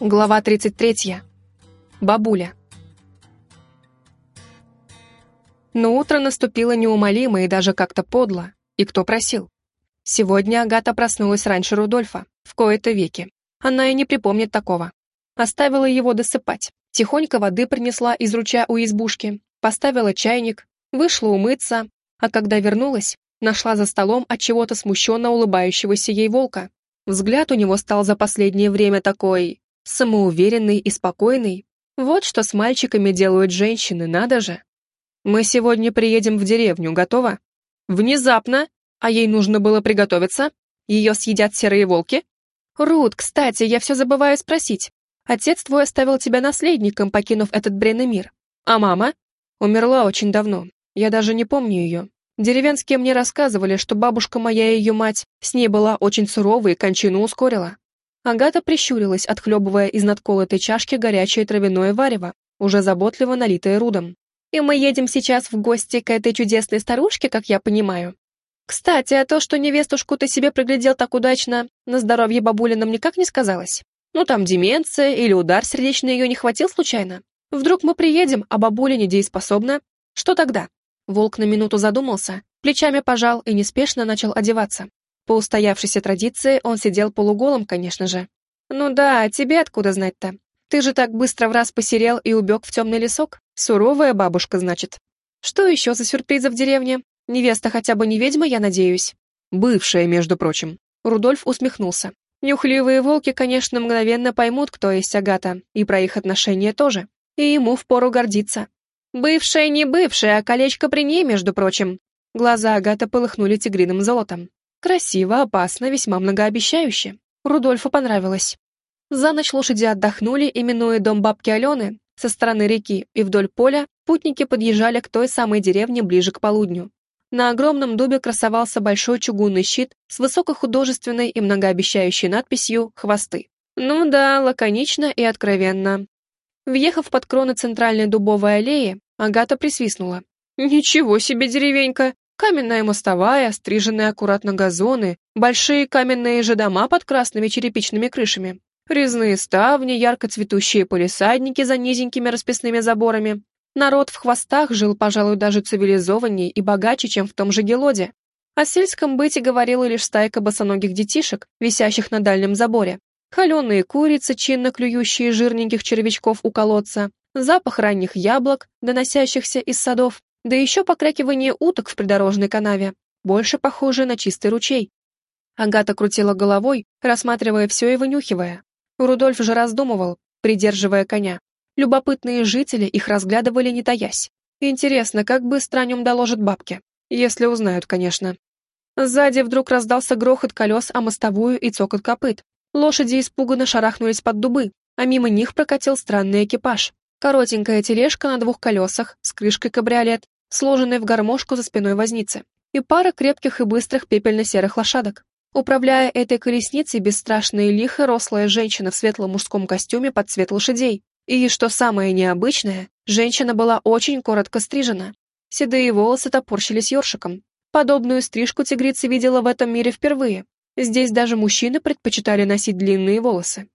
Глава 33. Бабуля. Но утро наступило неумолимо и даже как-то подло. И кто просил? Сегодня Агата проснулась раньше Рудольфа, в кои-то веки. Она и не припомнит такого. Оставила его досыпать. Тихонько воды принесла из ручья у избушки, поставила чайник, вышла умыться, а когда вернулась, нашла за столом от чего-то смущенно улыбающегося ей волка. Взгляд у него стал за последнее время такой самоуверенный и спокойный. Вот что с мальчиками делают женщины, надо же. Мы сегодня приедем в деревню, готово? Внезапно, а ей нужно было приготовиться. Ее съедят серые волки. Рут, кстати, я все забываю спросить. Отец твой оставил тебя наследником, покинув этот бренный мир. А мама? Умерла очень давно. Я даже не помню ее. Деревенские мне рассказывали, что бабушка моя и ее мать с ней была очень суровой и кончину ускорила. Агата прищурилась, отхлебывая из надколотой чашки горячее травяное варево, уже заботливо налитое рудом. «И мы едем сейчас в гости к этой чудесной старушке, как я понимаю. Кстати, а то, что невестушку ты себе приглядел так удачно, на здоровье бабули нам никак не сказалось. Ну там деменция или удар сердечный ее не хватил случайно. Вдруг мы приедем, а бабуля недееспособна? Что тогда?» Волк на минуту задумался, плечами пожал и неспешно начал одеваться. По устоявшейся традиции он сидел полуголым, конечно же. «Ну да, тебе откуда знать-то? Ты же так быстро в раз посерел и убег в темный лесок? Суровая бабушка, значит. Что еще за сюрпризы в деревне? Невеста хотя бы не ведьма, я надеюсь?» «Бывшая, между прочим». Рудольф усмехнулся. Нюхливые волки, конечно, мгновенно поймут, кто есть Агата, и про их отношения тоже. И ему впору гордиться. «Бывшая не бывшая, а колечко при ней, между прочим». Глаза Агата полыхнули тигриным золотом. Красиво, опасно, весьма многообещающе. Рудольфу понравилось. За ночь лошади отдохнули, именуя дом бабки Алены, со стороны реки и вдоль поля путники подъезжали к той самой деревне ближе к полудню. На огромном дубе красовался большой чугунный щит с высокохудожественной и многообещающей надписью «Хвосты». Ну да, лаконично и откровенно. Въехав под кроны центральной дубовой аллеи, Агата присвистнула. «Ничего себе деревенька! Каменная мостовая, стриженные аккуратно газоны, большие каменные же дома под красными черепичными крышами, резные ставни, ярко цветущие полисадники за низенькими расписными заборами. Народ в хвостах жил, пожалуй, даже цивилизованнее и богаче, чем в том же Гелоде. О сельском быте говорила лишь стайка босоногих детишек, висящих на дальнем заборе. Холеные курицы, чинно клюющие жирненьких червячков у колодца, запах ранних яблок, доносящихся из садов, да еще покрякивание уток в придорожной канаве, больше похоже на чистый ручей. Агата крутила головой, рассматривая все и вынюхивая. Рудольф же раздумывал, придерживая коня. Любопытные жители их разглядывали, не таясь. Интересно, как быстро о нем доложат бабки. Если узнают, конечно. Сзади вдруг раздался грохот колес о мостовую и цокот копыт. Лошади испуганно шарахнулись под дубы, а мимо них прокатил странный экипаж. Коротенькая тележка на двух колесах с крышкой кабриолет, сложенной в гармошку за спиной возницы, и пара крепких и быстрых пепельно-серых лошадок. Управляя этой колесницей, бесстрашная и лихо рослая женщина в светлом мужском костюме под цвет лошадей. И, что самое необычное, женщина была очень коротко стрижена. Седые волосы топорщились ёршиком. Подобную стрижку тигрица видела в этом мире впервые. Здесь даже мужчины предпочитали носить длинные волосы.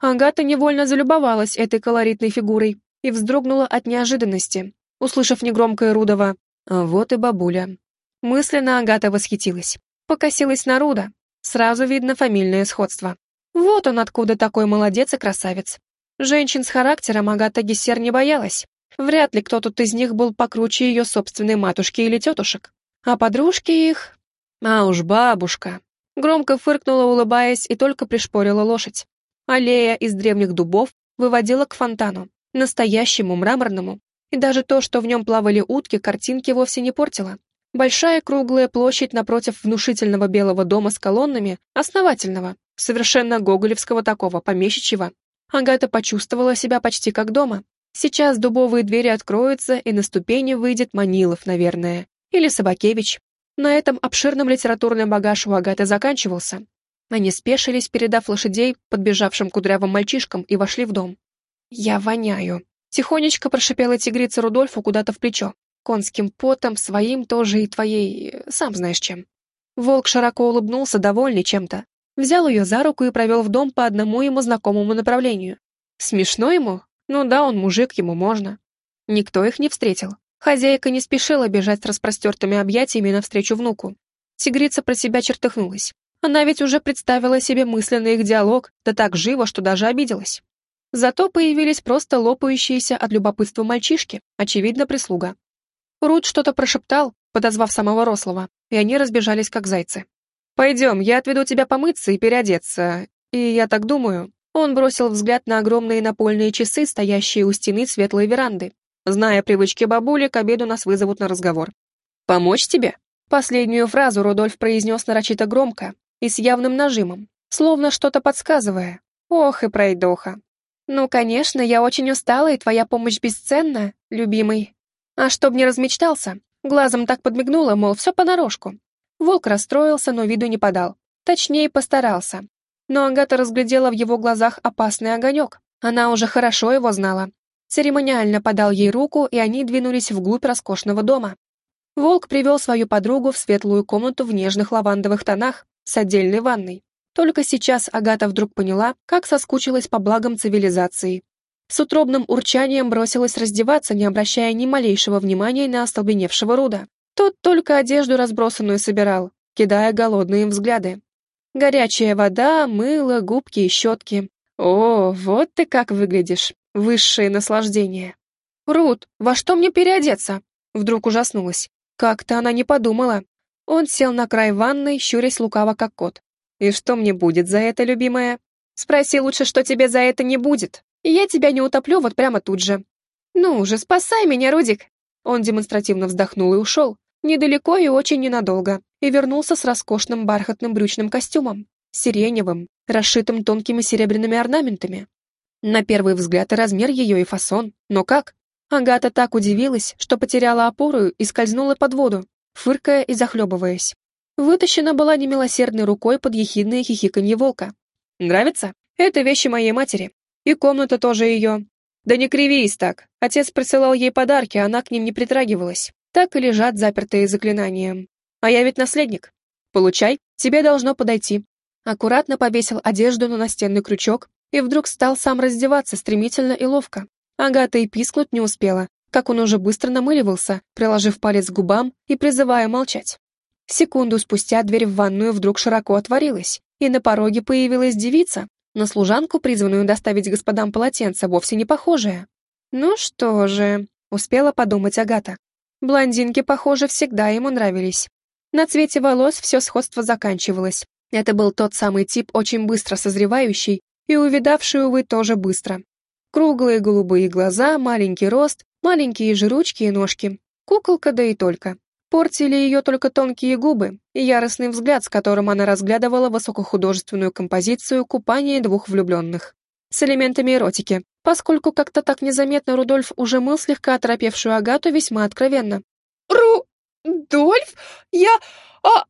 Агата невольно залюбовалась этой колоритной фигурой и вздрогнула от неожиданности, услышав негромкое Рудова «А вот и бабуля». Мысленно Агата восхитилась. Покосилась на Руда. Сразу видно фамильное сходство. Вот он откуда такой молодец и красавец. Женщин с характером Агата Гессер не боялась. Вряд ли кто тут из них был покруче ее собственной матушки или тетушек. А подружки их... А уж бабушка. Громко фыркнула, улыбаясь, и только пришпорила лошадь. Аллея из древних дубов выводила к фонтану, настоящему мраморному, и даже то, что в нем плавали утки, картинки вовсе не портило. Большая круглая площадь напротив внушительного белого дома с колоннами, основательного, совершенно гоголевского такого, помещичьего. Агата почувствовала себя почти как дома. Сейчас дубовые двери откроются, и на ступени выйдет Манилов, наверное, или Собакевич. На этом обширном литературный багаж у Агаты заканчивался. Они спешились, передав лошадей подбежавшим кудрявым мальчишкам, и вошли в дом. «Я воняю», Тихонечко прошипела тигрица Рудольфу куда-то в плечо. Конским потом, своим тоже и твоей... сам знаешь чем. Волк широко улыбнулся, довольный чем-то. взял ее за руку и провел в дом по одному ему знакомому направлению. Смешно ему? Ну да, он мужик, ему можно. Никто их не встретил. Хозяйка не спешила бежать с распростертыми объятиями навстречу внуку. Тигрица про себя чертыхнулась. Она ведь уже представила себе мысленный их диалог, да так живо, что даже обиделась. Зато появились просто лопающиеся от любопытства мальчишки, очевидно, прислуга. Рут что-то прошептал, подозвав самого рослого, и они разбежались, как зайцы. «Пойдем, я отведу тебя помыться и переодеться. И я так думаю...» Он бросил взгляд на огромные напольные часы, стоящие у стены светлой веранды. Зная привычки бабули, к обеду нас вызовут на разговор. «Помочь тебе?» Последнюю фразу Рудольф произнес нарочито громко и с явным нажимом, словно что-то подсказывая. «Ох и пройдоха!» «Ну, конечно, я очень устала, и твоя помощь бесценна, любимый. А чтоб не размечтался, глазом так подмигнула, мол, все понарошку. Волк расстроился, но виду не подал. Точнее, постарался. Но Агата разглядела в его глазах опасный огонек. Она уже хорошо его знала. Церемониально подал ей руку, и они двинулись вглубь роскошного дома. Волк привел свою подругу в светлую комнату в нежных лавандовых тонах с отдельной ванной. Только сейчас Агата вдруг поняла, как соскучилась по благам цивилизации. С утробным урчанием бросилась раздеваться, не обращая ни малейшего внимания на остолбеневшего Руда. Тот только одежду разбросанную собирал, кидая голодные взгляды. Горячая вода, мыло, губки и щетки. О, вот ты как выглядишь. Высшее наслаждение. Рут, во что мне переодеться? Вдруг ужаснулась. Как-то она не подумала. Он сел на край ванной, щурясь лукаво, как кот. «И что мне будет за это, любимая?» «Спроси лучше, что тебе за это не будет. Я тебя не утоплю вот прямо тут же». «Ну уже спасай меня, Рудик!» Он демонстративно вздохнул и ушел, недалеко и очень ненадолго, и вернулся с роскошным бархатным брючным костюмом, сиреневым, расшитым тонкими серебряными орнаментами. На первый взгляд и размер ее, и фасон, но как? Агата так удивилась, что потеряла опору и скользнула под воду, фыркая и захлебываясь. Вытащена была немилосердной рукой под ехидное хихиканье волка. «Нравится? Это вещи моей матери. И комната тоже ее. Да не кривись так. Отец присылал ей подарки, а она к ним не притрагивалась так и лежат запертые заклинанием. А я ведь наследник. Получай, тебе должно подойти. Аккуратно повесил одежду на настенный крючок и вдруг стал сам раздеваться стремительно и ловко. Агата и пискнуть не успела, как он уже быстро намыливался, приложив палец к губам и призывая молчать. Секунду спустя дверь в ванную вдруг широко отворилась, и на пороге появилась девица, на служанку, призванную доставить господам полотенца, вовсе не похожая. «Ну что же», — успела подумать Агата, Блондинки, похоже, всегда ему нравились. На цвете волос все сходство заканчивалось. Это был тот самый тип, очень быстро созревающий и увидавший, увы, тоже быстро. Круглые голубые глаза, маленький рост, маленькие же ручки и ножки. Куколка, да и только. Портили ее только тонкие губы и яростный взгляд, с которым она разглядывала высокохудожественную композицию «Купание двух влюбленных» с элементами эротики, поскольку как-то так незаметно Рудольф уже мыл слегка оторопевшую Агату весьма откровенно. «Рудольф? Я... А...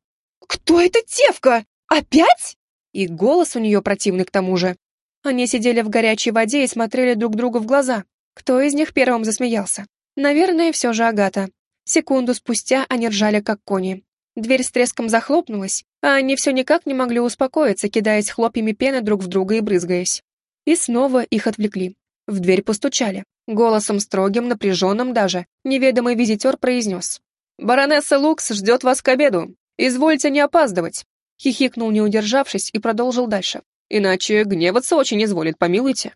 Кто эта девка? Опять?» И голос у нее противный к тому же. Они сидели в горячей воде и смотрели друг другу в глаза. Кто из них первым засмеялся? Наверное, все же Агата. Секунду спустя они ржали, как кони. Дверь с треском захлопнулась, а они все никак не могли успокоиться, кидаясь хлопьями пены друг в друга и брызгаясь. И снова их отвлекли. В дверь постучали. Голосом строгим, напряженным даже, неведомый визитер произнес. «Баронесса Лукс ждет вас к обеду. Извольте не опаздывать». Хихикнул, не удержавшись, и продолжил дальше. «Иначе гневаться очень изволит, помилуйте».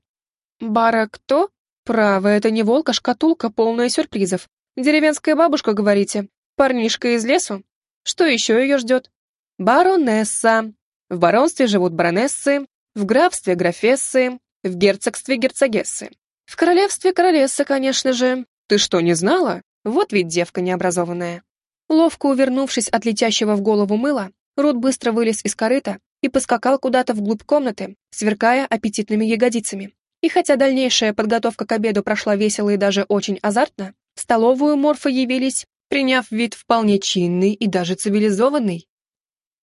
«Бара кто?» «Право, это не волка, шкатулка, полная сюрпризов. Деревенская бабушка, говорите? Парнишка из лесу? Что еще ее ждет?» «Баронесса. В баронстве живут баронессы, в графстве графессы, в герцогстве герцогессы. В королевстве королессы, конечно же. Ты что, не знала? Вот ведь девка необразованная. Ловко увернувшись от летящего в голову мыла, Рут быстро вылез из корыта и поскакал куда-то вглубь комнаты, сверкая аппетитными ягодицами. И хотя дальнейшая подготовка к обеду прошла весело и даже очень азартно, в столовую морфы явились, приняв вид вполне чинный и даже цивилизованный.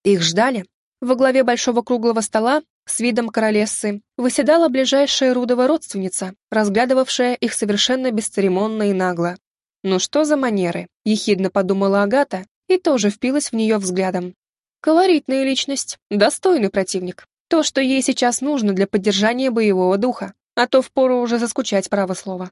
Их ждали. Во главе большого круглого стола с видом королессы выседала ближайшая Рудова родственница, разглядывавшая их совершенно бесцеремонно и нагло. «Ну что за манеры?» — ехидно подумала Агата и тоже впилась в нее взглядом. Колоритная личность, достойный противник. То, что ей сейчас нужно для поддержания боевого духа, а то впору уже заскучать право слова.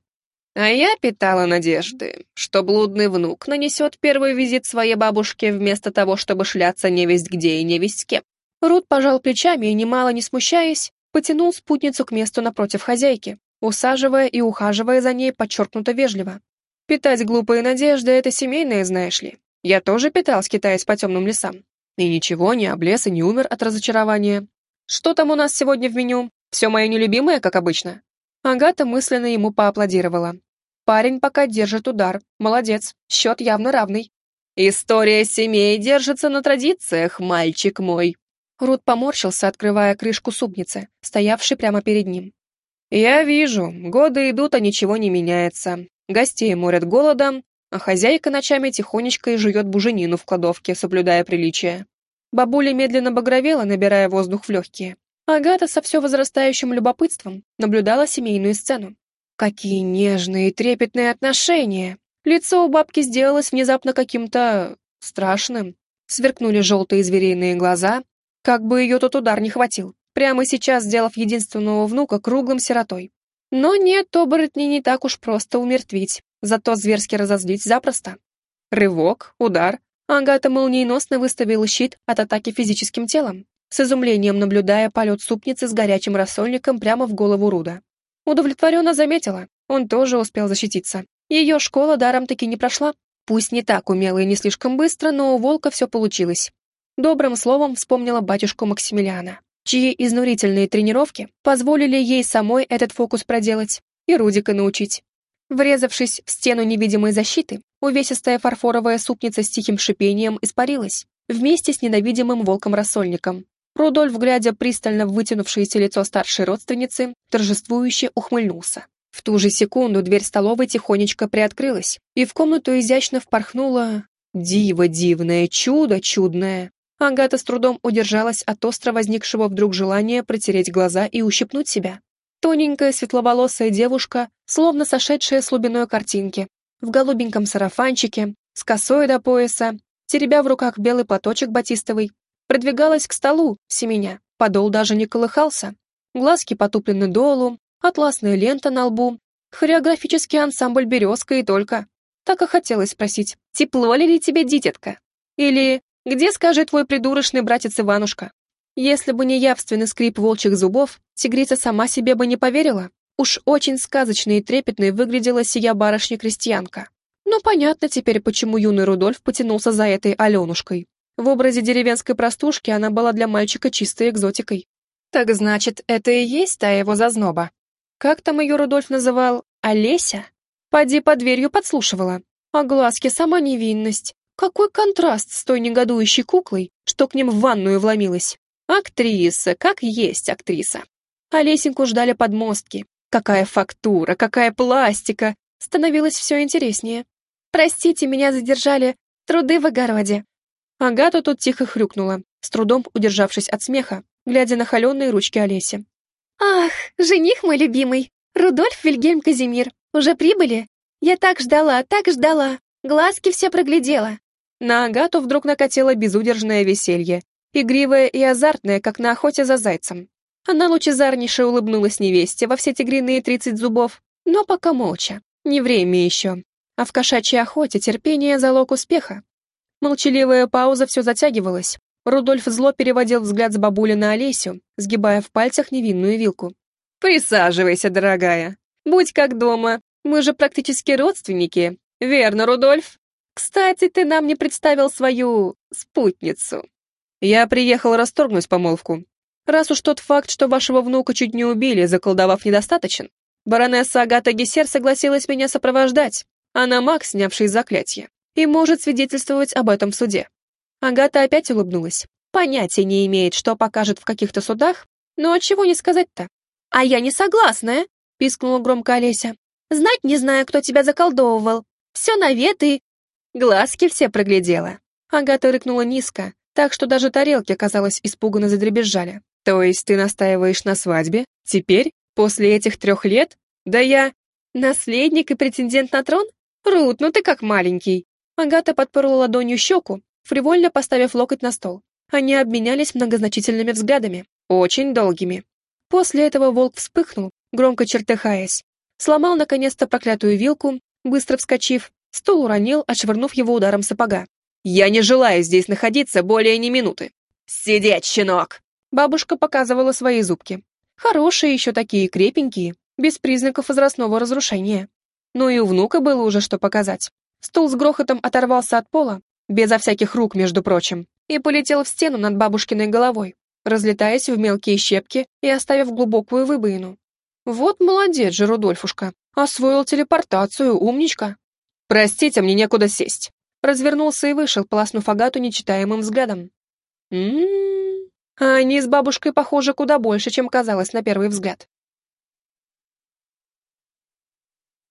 А я питала надежды, что блудный внук нанесет первый визит своей бабушке вместо того, чтобы шляться невесть где и невесть с кем. Рут пожал плечами и, немало не смущаясь, потянул спутницу к месту напротив хозяйки, усаживая и ухаживая за ней подчеркнуто вежливо. Питать глупые надежды — это семейное, знаешь ли. Я тоже питал, скитаясь по темным лесам. И ничего, не облез и не умер от разочарования. Что там у нас сегодня в меню? Все мое нелюбимое, как обычно?» Агата мысленно ему поаплодировала. Парень пока держит удар. Молодец. Счет явно равный. «История семей держится на традициях, мальчик мой». Рут поморщился, открывая крышку супницы, стоявшей прямо перед ним. «Я вижу, годы идут, а ничего не меняется. Гостей морят голодом, а хозяйка ночами тихонечко и жует буженину в кладовке, соблюдая приличие. Бабуля медленно багровела, набирая воздух в легкие. Агата со все возрастающим любопытством наблюдала семейную сцену. Какие нежные и трепетные отношения! Лицо у бабки сделалось внезапно каким-то... страшным. Сверкнули желтые звериные глаза, как бы ее тот удар не хватил, прямо сейчас сделав единственного внука круглым сиротой. Но нет, оборотни не так уж просто умертвить, зато зверски разозлить запросто. Рывок, удар. Агата молниеносно выставила щит от атаки физическим телом, с изумлением наблюдая полет супницы с горячим рассольником прямо в голову Руда. Удовлетворенно заметила, он тоже успел защититься. Ее школа даром таки не прошла. Пусть не так умело и не слишком быстро, но у волка все получилось. Добрым словом вспомнила батюшку Максимилиана чьи изнурительные тренировки позволили ей самой этот фокус проделать и Рудика научить. Врезавшись в стену невидимой защиты, увесистая фарфоровая супница с тихим шипением испарилась, вместе с ненавидимым волком-рассольником. Рудольф, глядя пристально в вытянувшееся лицо старшей родственницы, торжествующе ухмыльнулся. В ту же секунду дверь столовой тихонечко приоткрылась, и в комнату изящно впорхнуло... Диво дивное, чудо чудное. Агата с трудом удержалась от остро возникшего вдруг желания протереть глаза и ущипнуть себя. Тоненькая светловолосая девушка, словно сошедшая с глубиной картинки, в голубеньком сарафанчике, с косой до пояса, теребя в руках белый платочек батистовый, продвигалась к столу, семеня. Подол даже не колыхался. Глазки потуплены долу, атласная лента на лбу, хореографический ансамбль «Березка» и только. Так и хотелось спросить, тепло ли тебе, дитятка? Или где, скажи, твой придурочный братец Иванушка? Если бы не явственный скрип волчьих зубов, тигрица сама себе бы не поверила. Уж очень сказочной и трепетной выглядела сия барышня-крестьянка. Но понятно теперь, почему юный Рудольф потянулся за этой Аленушкой. В образе деревенской простушки она была для мальчика чистой экзотикой. Так значит, это и есть та его зазноба. Как там ее Рудольф называл? Олеся? Поди под дверью подслушивала. А глазки сама невинность. Какой контраст с той негодующей куклой, что к ним в ванную вломилась. Актриса, как есть актриса. А Лесеньку ждали подмостки. Какая фактура, какая пластика. Становилось все интереснее. «Простите, меня задержали. Труды в огороде». Агата тут тихо хрюкнула, с трудом удержавшись от смеха, глядя на холеные ручки Олеси. «Ах, жених мой любимый, Рудольф Вильгельм Казимир, уже прибыли? Я так ждала, так ждала, глазки все проглядела. На Агату вдруг накатило безудержное веселье, игривое и азартное, как на охоте за зайцем. Она лучезарнейше улыбнулась невесте во все тигриные тридцать зубов, но пока молча, не время еще. А в кошачьей охоте терпение — залог успеха. Молчаливая пауза все затягивалась. Рудольф зло переводил взгляд с бабули на Олесю, сгибая в пальцах невинную вилку. «Присаживайся, дорогая. Будь как дома. Мы же практически родственники. Верно, Рудольф?» Кстати, ты нам не представил свою спутницу. Я приехал расторгнуть помолвку. Раз уж тот факт, что вашего внука чуть не убили, заколдовав, недостаточен, баронесса Агата Гессер согласилась меня сопровождать. Она маг, снявший заклятие, и может свидетельствовать об этом в суде. Агата опять улыбнулась. Понятия не имеет, что покажет в каких-то судах, но от чего не сказать-то? А я не согласная, пискнула громко Олеся. Знать не знаю, кто тебя заколдовывал. Все наветы Глазки все проглядела. Агата рыкнула низко, так что даже тарелки, казалось, испуганно задребезжали. «То есть ты настаиваешь на свадьбе? Теперь? После этих трех лет? Да я...» «Наследник и претендент на трон? Рут, ну ты как маленький!» Агата подперла ладонью щеку, фривольно поставив локоть на стол. Они обменялись многозначительными взглядами, очень долгими. После этого волк вспыхнул, громко чертыхаясь, сломал наконец-то проклятую вилку, быстро вскочив, стул уронил, отшвырнув его ударом сапога. «Я не желаю здесь находиться более ни минуты!» «Сидеть, щенок!» Бабушка показывала свои зубки. Хорошие еще такие, крепенькие, без признаков возрастного разрушения. Но и у внука было уже что показать. Стул с грохотом оторвался от пола, безо всяких рук, между прочим, и полетел в стену над бабушкиной головой, разлетаясь в мелкие щепки и оставив глубокую выбоину. Вот молодец же, Рудольфушка, освоил телепортацию, умничка. Простите, мне некуда сесть. Развернулся и вышел, полоснув Агату нечитаемым взглядом. М-м-м, а они с бабушкой похожи куда больше, чем казалось на первый взгляд.